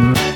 Bye.